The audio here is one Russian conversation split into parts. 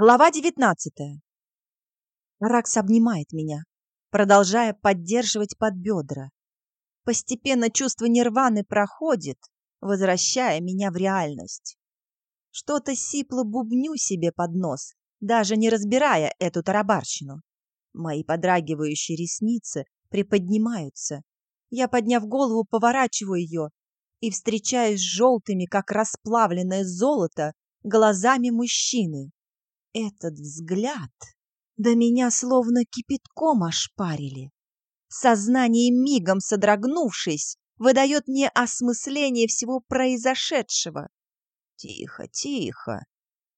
Глава девятнадцатая. Ракс обнимает меня, продолжая поддерживать под бедра. Постепенно чувство нирваны проходит, возвращая меня в реальность. Что-то сипло бубню себе под нос, даже не разбирая эту тарабарщину. Мои подрагивающие ресницы приподнимаются. Я, подняв голову, поворачиваю ее и встречаюсь с желтыми, как расплавленное золото, глазами мужчины. Этот взгляд, да меня словно кипятком ошпарили. Сознание мигом содрогнувшись, выдает мне осмысление всего произошедшего. Тихо, тихо.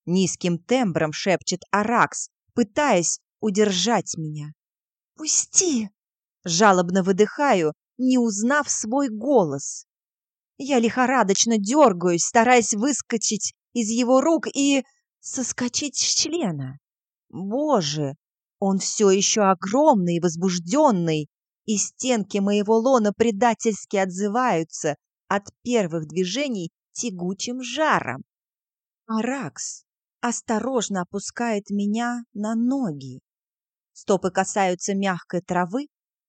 Низким тембром шепчет Аракс, пытаясь удержать меня. «Пусти!» Жалобно выдыхаю, не узнав свой голос. Я лихорадочно дергаюсь, стараясь выскочить из его рук и соскочить с члена. Боже, он все еще огромный и возбужденный, и стенки моего лона предательски отзываются от первых движений тягучим жаром. Аракс осторожно опускает меня на ноги. Стопы касаются мягкой травы,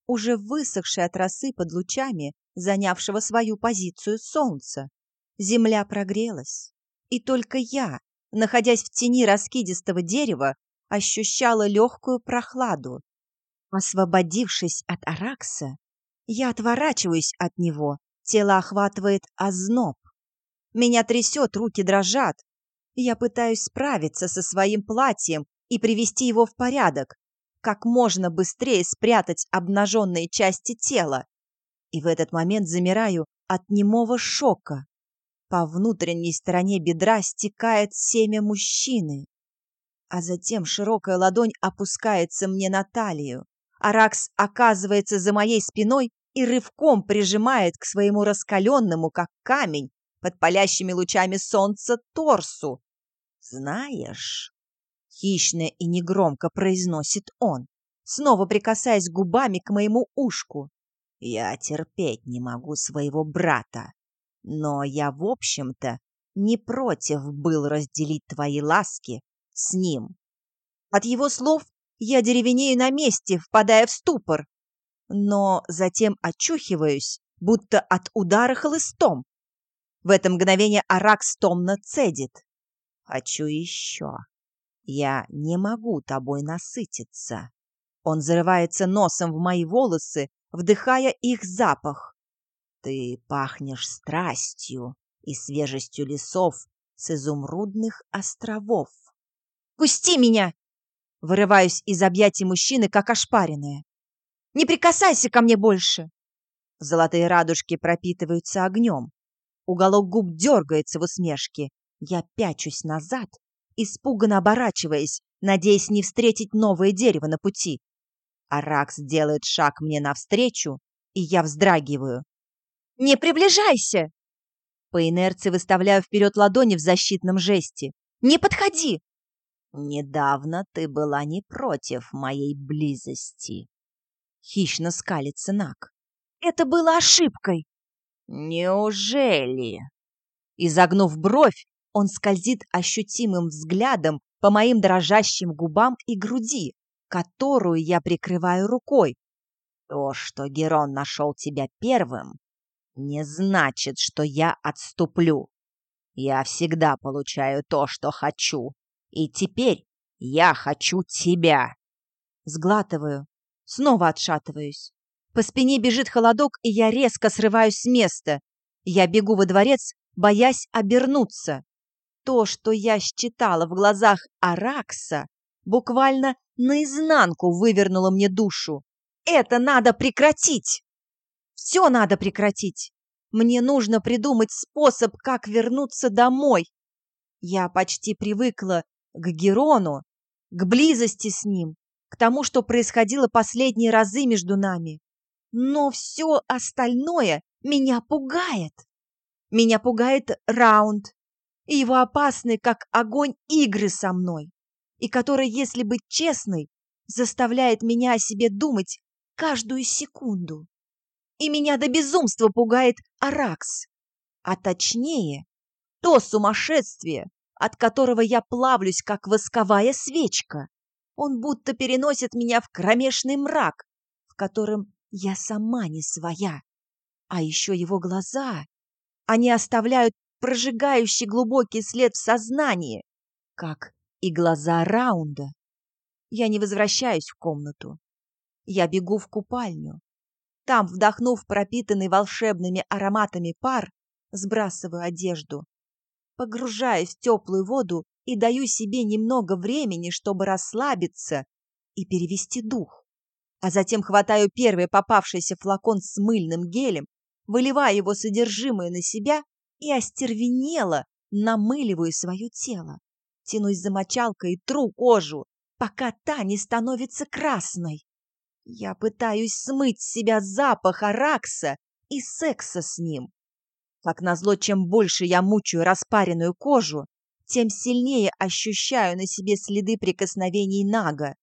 уже высохшей от росы под лучами, занявшего свою позицию солнца. Земля прогрелась, и только я, находясь в тени раскидистого дерева, ощущала легкую прохладу. Освободившись от Аракса, я отворачиваюсь от него, тело охватывает озноб. Меня трясет, руки дрожат. Я пытаюсь справиться со своим платьем и привести его в порядок, как можно быстрее спрятать обнаженные части тела. И в этот момент замираю от немого шока. По внутренней стороне бедра стекает семя мужчины. А затем широкая ладонь опускается мне на талию. Аракс оказывается за моей спиной и рывком прижимает к своему раскаленному, как камень, под палящими лучами солнца торсу. «Знаешь...» — хищно и негромко произносит он, снова прикасаясь губами к моему ушку. «Я терпеть не могу своего брата, но я, в общем-то, не против был разделить твои ласки с ним». От его слов я деревенею на месте, впадая в ступор, но затем очухиваюсь, будто от удара хлыстом. В это мгновение Аракс томно цедит. «Хочу еще. Я не могу тобой насытиться». Он зарывается носом в мои волосы, вдыхая их запах. «Ты пахнешь страстью и свежестью лесов с изумрудных островов». «Пусти меня!» Вырываюсь из объятий мужчины, как ошпаренная. «Не прикасайся ко мне больше!» Золотые радужки пропитываются огнем. Уголок губ дергается в усмешке. Я пячусь назад, испуганно оборачиваясь, надеясь не встретить новое дерево на пути. Аракс делает шаг мне навстречу, и я вздрагиваю. «Не приближайся!» По инерции выставляю вперед ладони в защитном жесте. «Не подходи!» «Недавно ты была не против моей близости», — хищно скалится Нак. «Это было ошибкой!» «Неужели?» Изогнув бровь, он скользит ощутимым взглядом по моим дрожащим губам и груди, которую я прикрываю рукой. То, что Герон нашел тебя первым, не значит, что я отступлю. Я всегда получаю то, что хочу. И теперь я хочу тебя. Сглатываю, снова отшатываюсь. По спине бежит холодок, и я резко срываюсь с места. Я бегу во дворец, боясь обернуться. То, что я считала в глазах Аракса, буквально наизнанку вывернуло мне душу. Это надо прекратить! Все надо прекратить! Мне нужно придумать способ, как вернуться домой. Я почти привыкла к Герону, к близости с ним, к тому, что происходило последние разы между нами. Но все остальное меня пугает. Меня пугает раунд и его опасный, как огонь, игры со мной, и который, если быть честной, заставляет меня о себе думать каждую секунду. И меня до безумства пугает Аракс, а точнее, то сумасшествие, от которого я плавлюсь, как восковая свечка. Он будто переносит меня в кромешный мрак, в котором я сама не своя. А еще его глаза. Они оставляют прожигающий глубокий след в сознании, как и глаза Раунда. Я не возвращаюсь в комнату. Я бегу в купальню. Там, вдохнув пропитанный волшебными ароматами пар, сбрасываю одежду, погружаюсь в теплую воду и даю себе немного времени, чтобы расслабиться и перевести дух. А затем хватаю первый попавшийся флакон с мыльным гелем, выливаю его содержимое на себя и остервенело намыливаю свое тело. Тянусь за мочалкой и тру кожу, пока та не становится красной. Я пытаюсь смыть с себя запах аракса и секса с ним. Как назло, чем больше я мучаю распаренную кожу, тем сильнее ощущаю на себе следы прикосновений Нага.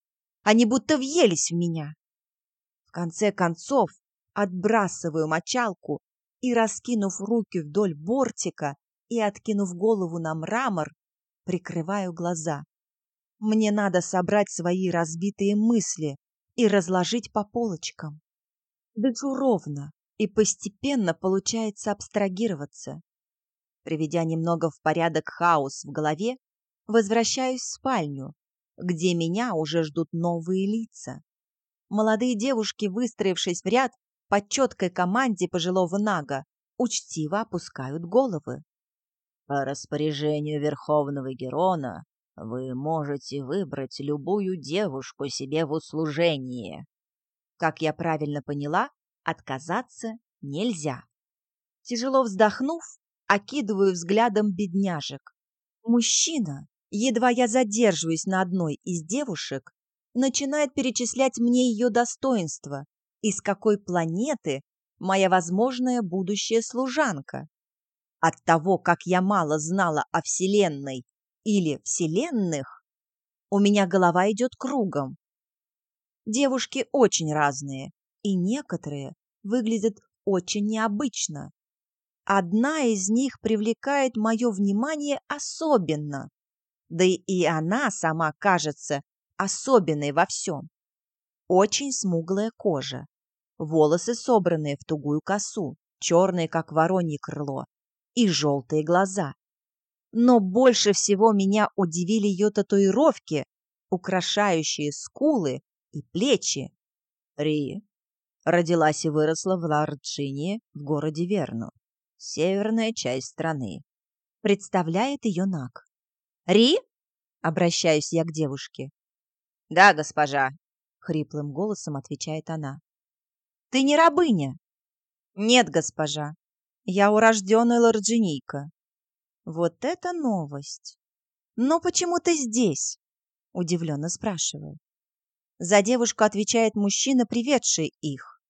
Они будто въелись в меня. В конце концов, отбрасываю мочалку и, раскинув руки вдоль бортика и откинув голову на мрамор, прикрываю глаза. Мне надо собрать свои разбитые мысли и разложить по полочкам. Дышу ровно, и постепенно получается абстрагироваться. Приведя немного в порядок хаос в голове, возвращаюсь в спальню, где меня уже ждут новые лица. Молодые девушки, выстроившись в ряд под четкой команде пожилого нага, учтиво опускают головы. По распоряжению Верховного Герона вы можете выбрать любую девушку себе в услужение. Как я правильно поняла, отказаться нельзя. Тяжело вздохнув, окидываю взглядом бедняжек. Мужчина, едва я задерживаюсь на одной из девушек, начинает перечислять мне ее достоинства и с какой планеты моя возможная будущая служанка. От того, как я мало знала о Вселенной или Вселенных, у меня голова идет кругом. Девушки очень разные, и некоторые выглядят очень необычно. Одна из них привлекает мое внимание особенно, да и она сама кажется особенной во всем. Очень смуглая кожа, волосы собранные в тугую косу, черные, как воронье крыло, и желтые глаза. Но больше всего меня удивили ее татуировки, украшающие скулы и плечи. Ри родилась и выросла в Ларджине в городе Верну, северная часть страны. Представляет ее Нак. «Ри?» — обращаюсь я к девушке. «Да, госпожа», — хриплым голосом отвечает она. «Ты не рабыня?» «Нет, госпожа. Я урожденная лорджинийка». «Вот это новость! Но почему ты здесь?» — удивленно спрашиваю. За девушку отвечает мужчина, приведший их.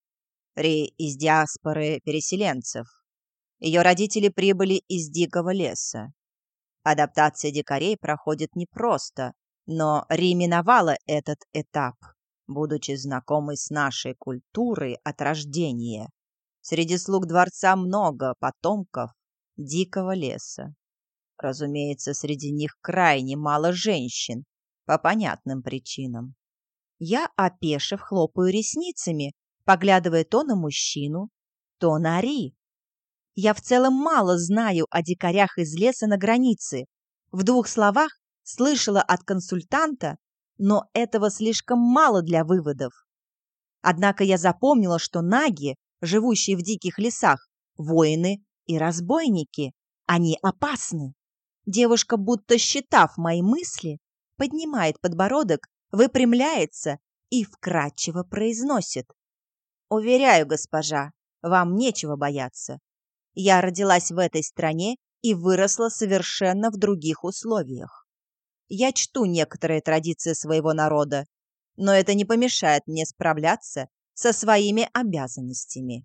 Ри из диаспоры переселенцев. Ее родители прибыли из дикого леса. Адаптация дикарей проходит непросто, но Ри миновала этот этап, будучи знакомой с нашей культурой от рождения. Среди слуг дворца много потомков дикого леса. Разумеется, среди них крайне мало женщин, по понятным причинам. Я, опешив, хлопаю ресницами, поглядывая то на мужчину, то на Ри. Я в целом мало знаю о дикарях из леса на границе. В двух словах слышала от консультанта, но этого слишком мало для выводов. Однако я запомнила, что наги, живущие в диких лесах, воины и разбойники, они опасны. Девушка, будто считав мои мысли, поднимает подбородок выпрямляется и вкратчиво произносит. «Уверяю, госпожа, вам нечего бояться. Я родилась в этой стране и выросла совершенно в других условиях. Я чту некоторые традиции своего народа, но это не помешает мне справляться со своими обязанностями.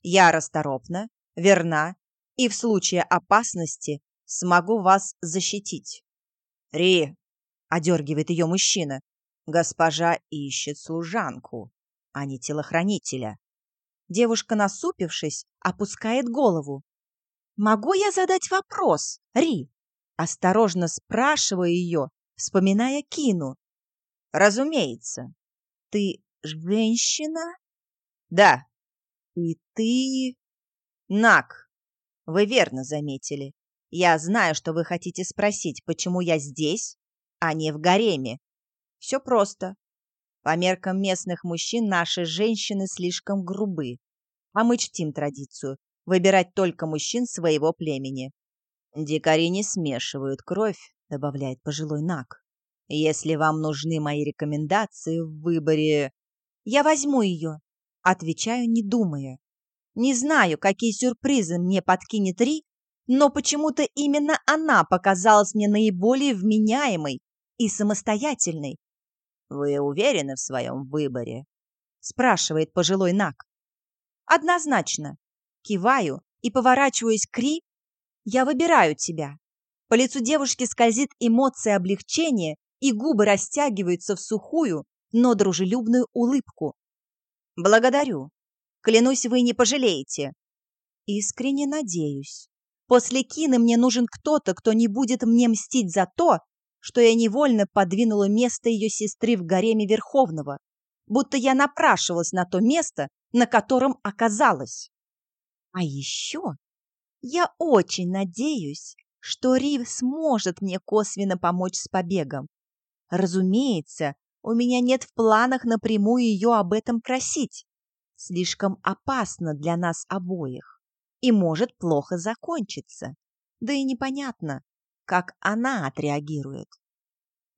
Я расторопна, верна и в случае опасности смогу вас защитить. Ри, Одергивает ее мужчина. Госпожа ищет служанку, а не телохранителя. Девушка, насупившись, опускает голову. «Могу я задать вопрос, Ри?» Осторожно спрашиваю ее, вспоминая Кину. Разумеется. Ты женщина? Да. И ты... Нак. Вы верно заметили. Я знаю, что вы хотите спросить, почему я здесь, а не в гареме. Все просто. По меркам местных мужчин наши женщины слишком грубы, а мы чтим традицию выбирать только мужчин своего племени. Дикари не смешивают кровь, добавляет пожилой Нак. Если вам нужны мои рекомендации в выборе... Я возьму ее, отвечаю, не думая. Не знаю, какие сюрпризы мне подкинет Ри, но почему-то именно она показалась мне наиболее вменяемой и самостоятельной. «Вы уверены в своем выборе?» — спрашивает пожилой Нак. «Однозначно». Киваю и поворачиваюсь к Ри. «Я выбираю тебя». По лицу девушки скользит эмоция облегчения, и губы растягиваются в сухую, но дружелюбную улыбку. «Благодарю. Клянусь, вы не пожалеете». Искренне надеюсь. После Кины мне нужен кто-то, кто не будет мне мстить за то, что я невольно подвинула место ее сестры в гареме Верховного, будто я напрашивалась на то место, на котором оказалась. А еще я очень надеюсь, что Рив сможет мне косвенно помочь с побегом. Разумеется, у меня нет в планах напрямую ее об этом просить. Слишком опасно для нас обоих и может плохо закончиться. Да и непонятно, как она отреагирует.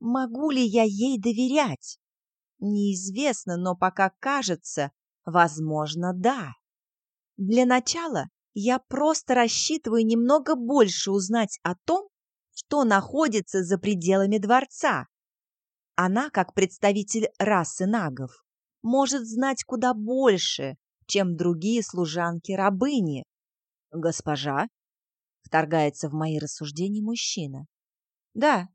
Могу ли я ей доверять? Неизвестно, но пока кажется, возможно, да. Для начала я просто рассчитываю немного больше узнать о том, что находится за пределами дворца. Она, как представитель расы нагов, может знать куда больше, чем другие служанки-рабыни. «Госпожа?» — вторгается в мои рассуждения мужчина. «Да».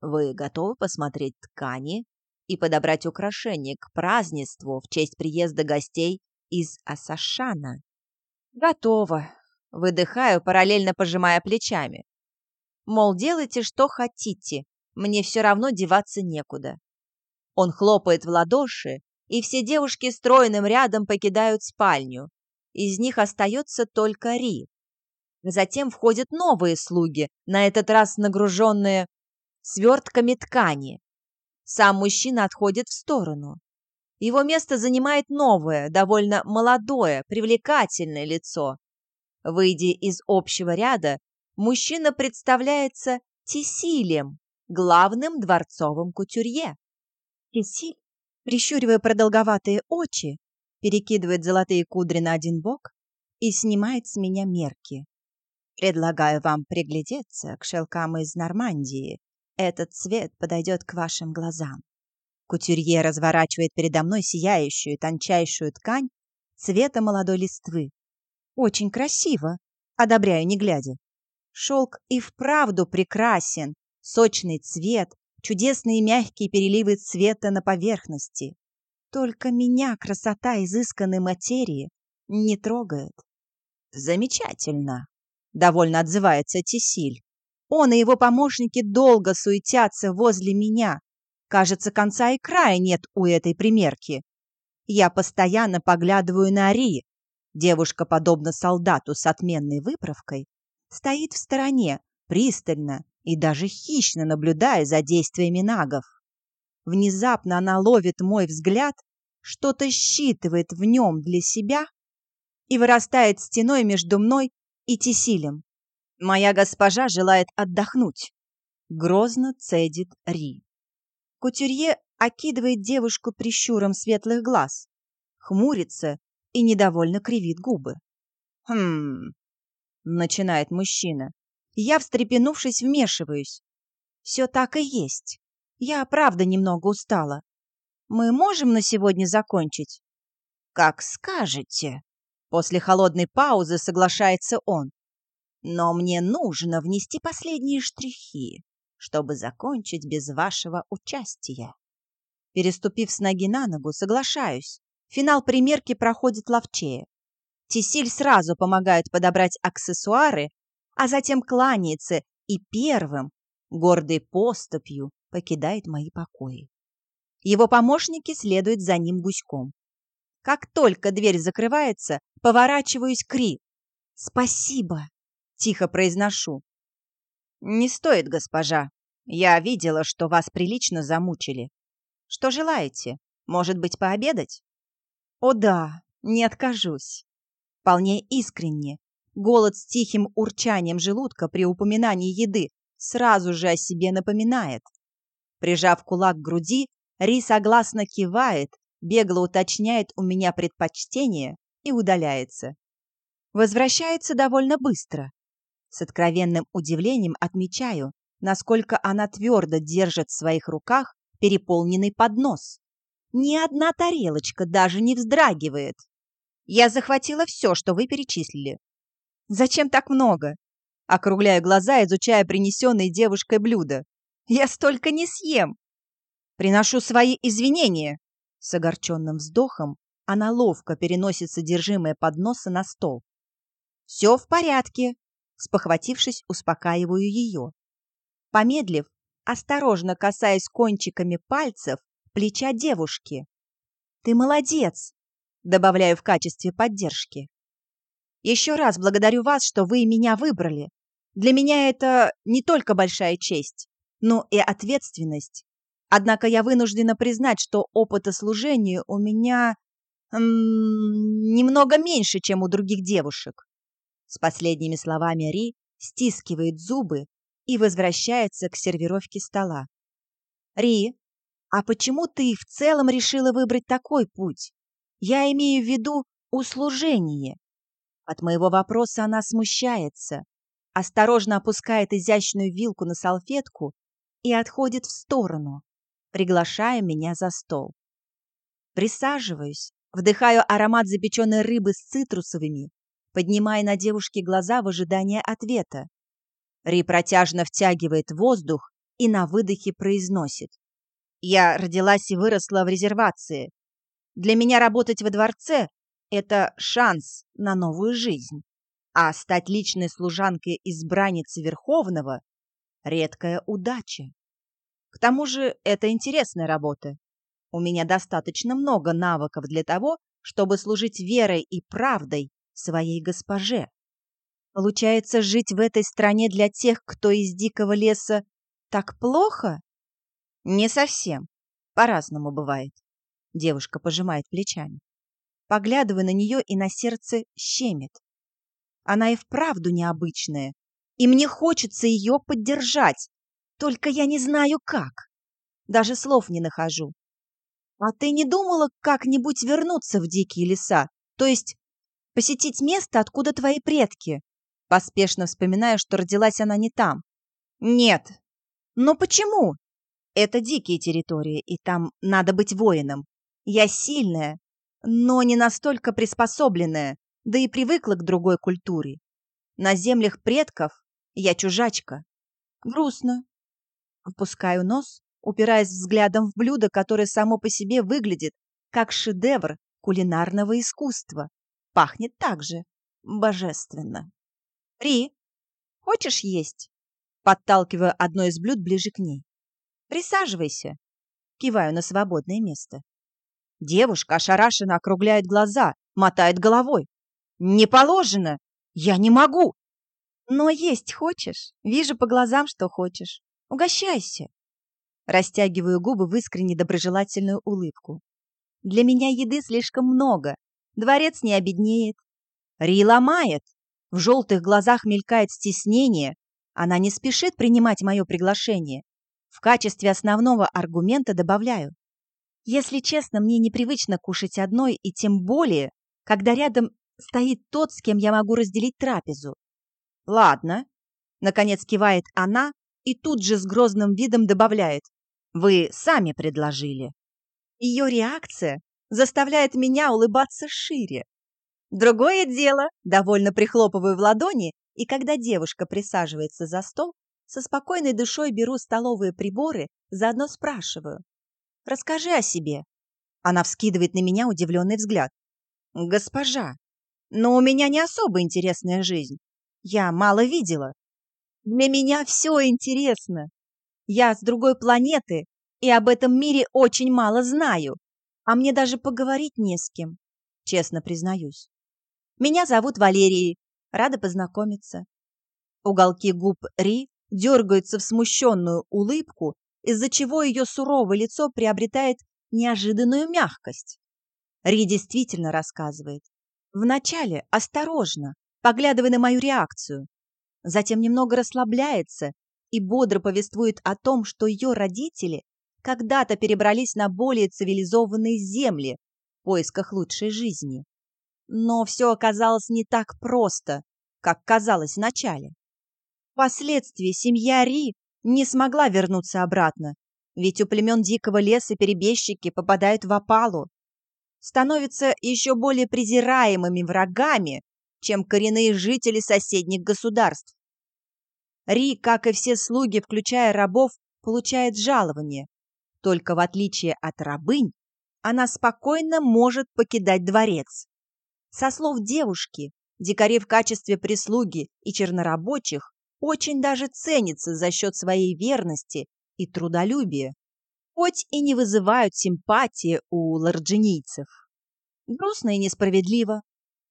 «Вы готовы посмотреть ткани и подобрать украшения к празднеству в честь приезда гостей из Асашана?» «Готово», — выдыхаю, параллельно пожимая плечами. Мол, делайте, что хотите, мне все равно деваться некуда. Он хлопает в ладоши, и все девушки стройным рядом покидают спальню. Из них остается только Ри. Затем входят новые слуги, на этот раз нагруженные свертками ткани. Сам мужчина отходит в сторону. Его место занимает новое, довольно молодое, привлекательное лицо. Выйдя из общего ряда, мужчина представляется Тесилем, главным дворцовым кутюрье. Тесиль, прищуривая продолговатые очи, перекидывает золотые кудри на один бок и снимает с меня мерки. Предлагаю вам приглядеться к шелкам из Нормандии. Этот цвет подойдет к вашим глазам. Кутюрье разворачивает передо мной сияющую тончайшую ткань цвета молодой листвы. Очень красиво, одобряю не глядя. Шелк и вправду прекрасен, сочный цвет, чудесные мягкие переливы цвета на поверхности. Только меня красота изысканной материи не трогает. Замечательно, довольно отзывается Тесиль. Он и его помощники долго суетятся возле меня. Кажется, конца и края нет у этой примерки. Я постоянно поглядываю на Ри. Девушка, подобно солдату с отменной выправкой, стоит в стороне, пристально и даже хищно наблюдая за действиями нагов. Внезапно она ловит мой взгляд, что-то считывает в нем для себя и вырастает стеной между мной и Тесилем. Моя госпожа желает отдохнуть. Грозно цедит Ри. Кутюрье окидывает девушку прищуром светлых глаз, хмурится и недовольно кривит губы. «Хм...» — начинает мужчина. Я, встрепенувшись, вмешиваюсь. Все так и есть. Я, правда, немного устала. Мы можем на сегодня закончить? Как скажете. После холодной паузы соглашается он. Но мне нужно внести последние штрихи, чтобы закончить без вашего участия. Переступив с ноги на ногу, соглашаюсь. Финал примерки проходит ловчее. Тесиль сразу помогает подобрать аксессуары, а затем кланяется и первым, гордой поступью, покидает мои покои. Его помощники следуют за ним гуськом. Как только дверь закрывается, поворачиваюсь к Ри. «Спасибо!» — тихо произношу. «Не стоит, госпожа. Я видела, что вас прилично замучили. Что желаете? Может быть, пообедать?» «О да, не откажусь». Вполне искренне. Голод с тихим урчанием желудка при упоминании еды сразу же о себе напоминает. Прижав кулак к груди, Ри согласно кивает, бегло уточняет у меня предпочтение и удаляется. Возвращается довольно быстро. С откровенным удивлением отмечаю, насколько она твердо держит в своих руках переполненный поднос. Ни одна тарелочка даже не вздрагивает. Я захватила все, что вы перечислили. Зачем так много? Округляю глаза, изучая принесенные девушкой блюда. Я столько не съем. Приношу свои извинения. С огорченным вздохом она ловко переносит содержимое подноса на стол. Все в порядке. Спохватившись, успокаиваю ее. Помедлив, осторожно касаясь кончиками пальцев плеча девушки. «Ты молодец!» Добавляю в качестве поддержки. Еще раз благодарю вас, что вы меня выбрали. Для меня это не только большая честь, но и ответственность. Однако я вынуждена признать, что опыта служения у меня м -м, немного меньше, чем у других девушек. С последними словами Ри стискивает зубы и возвращается к сервировке стола. Ри, а почему ты в целом решила выбрать такой путь? Я имею в виду услужение. От моего вопроса она смущается, осторожно опускает изящную вилку на салфетку и отходит в сторону, приглашая меня за стол. Присаживаюсь, вдыхаю аромат запеченной рыбы с цитрусовыми, поднимая на девушке глаза в ожидании ответа. Ри протяжно втягивает воздух и на выдохе произносит. «Я родилась и выросла в резервации. Для меня работать во дворце это шанс на новую жизнь. А стать личной служанкой избранницы Верховного – редкая удача. К тому же это интересная работа. У меня достаточно много навыков для того, чтобы служить верой и правдой своей госпоже. Получается, жить в этой стране для тех, кто из дикого леса, так плохо? Не совсем. По-разному бывает. Девушка пожимает плечами поглядывая на нее и на сердце щемит. Она и вправду необычная, и мне хочется ее поддержать, только я не знаю как. Даже слов не нахожу. А ты не думала как-нибудь вернуться в дикие леса, то есть посетить место, откуда твои предки? Поспешно вспоминаю, что родилась она не там. Нет. Но почему? Это дикие территории, и там надо быть воином. Я сильная, но не настолько приспособленная, да и привыкла к другой культуре. На землях предков я чужачка. Грустно. Опускаю нос, упираясь взглядом в блюдо, которое само по себе выглядит как шедевр кулинарного искусства. Пахнет так же божественно. Ри, хочешь есть? Подталкиваю одно из блюд ближе к ней. Присаживайся. Киваю на свободное место. Девушка ошарашенно округляет глаза, мотает головой. «Не положено! Я не могу!» «Но есть хочешь? Вижу по глазам, что хочешь. Угощайся!» Растягиваю губы в искренне доброжелательную улыбку. «Для меня еды слишком много. Дворец не обеднеет. Ри ломает. В желтых глазах мелькает стеснение. Она не спешит принимать мое приглашение. В качестве основного аргумента добавляю. Если честно, мне непривычно кушать одной, и тем более, когда рядом стоит тот, с кем я могу разделить трапезу. Ладно, наконец кивает она и тут же с грозным видом добавляет. Вы сами предложили. Ее реакция заставляет меня улыбаться шире. Другое дело, довольно прихлопываю в ладони, и когда девушка присаживается за стол, со спокойной душой беру столовые приборы, заодно спрашиваю. Расскажи о себе». Она вскидывает на меня удивленный взгляд. «Госпожа, но у меня не особо интересная жизнь. Я мало видела». Для меня все интересно. Я с другой планеты и об этом мире очень мало знаю, а мне даже поговорить не с кем, честно признаюсь. Меня зовут Валерией, рада познакомиться. Уголки губ Ри дергаются в смущенную улыбку, из-за чего ее суровое лицо приобретает неожиданную мягкость. Ри действительно рассказывает. Вначале осторожно, поглядывая на мою реакцию. Затем немного расслабляется и бодро повествует о том, что ее родители когда-то перебрались на более цивилизованные земли в поисках лучшей жизни. Но все оказалось не так просто, как казалось вначале. Впоследствии семья Ри не смогла вернуться обратно, ведь у племен дикого леса перебежчики попадают в опалу, становятся еще более презираемыми врагами, чем коренные жители соседних государств. Ри, как и все слуги, включая рабов, получает жалование. Только в отличие от рабынь, она спокойно может покидать дворец. Со слов девушки, дикари в качестве прислуги и чернорабочих очень даже ценятся за счет своей верности и трудолюбия, хоть и не вызывают симпатии у ларджинийцев. Грустно и несправедливо.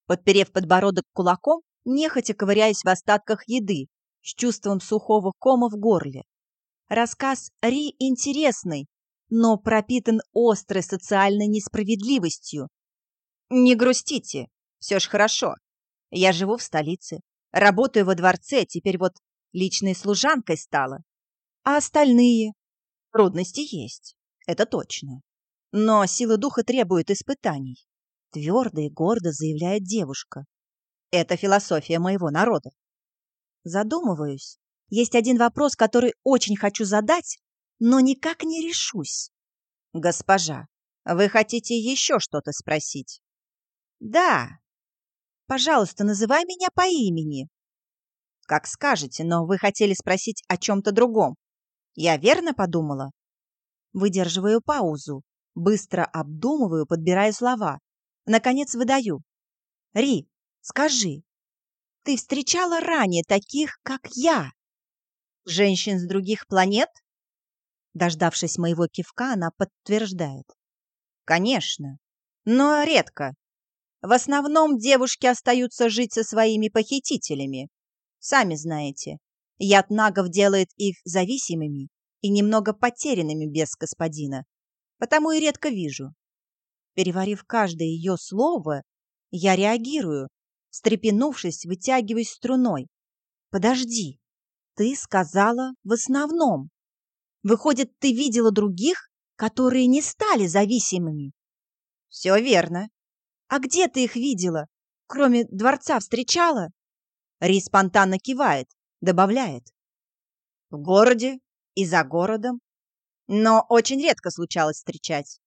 Подперев подбородок кулаком, нехотя ковыряясь в остатках еды, с чувством сухого кома в горле. Рассказ Ри интересный, но пропитан острой социальной несправедливостью. Не грустите, все ж хорошо. Я живу в столице, работаю во дворце, теперь вот личной служанкой стала. А остальные? Трудности есть, это точно. Но сила духа требует испытаний. Твердо и гордо заявляет девушка. Это философия моего народа. Задумываюсь. Есть один вопрос, который очень хочу задать, но никак не решусь. Госпожа, вы хотите еще что-то спросить? Да. Пожалуйста, называй меня по имени. Как скажете, но вы хотели спросить о чем-то другом. Я верно подумала? Выдерживаю паузу, быстро обдумываю, подбирая слова. Наконец выдаю. Ри, скажи, ты встречала ранее таких, как я? Женщин с других планет? Дождавшись моего кивка, она подтверждает. Конечно, но редко. В основном девушки остаются жить со своими похитителями. Сами знаете, яд нагов делает их зависимыми и немного потерянными без господина, потому и редко вижу. Переварив каждое ее слово, я реагирую, встрепенувшись, вытягиваясь струной. «Подожди, ты сказала в основном. Выходит, ты видела других, которые не стали зависимыми?» «Все верно. А где ты их видела? Кроме дворца встречала?» Ри спонтанно кивает, добавляет. «В городе и за городом. Но очень редко случалось встречать.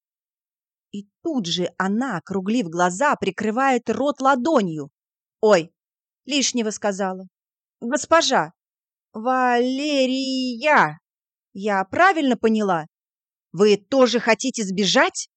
И тут же она, округлив глаза, прикрывает рот ладонью. Ой, лишнего сказала. Госпожа, Валерия, я правильно поняла? Вы тоже хотите сбежать?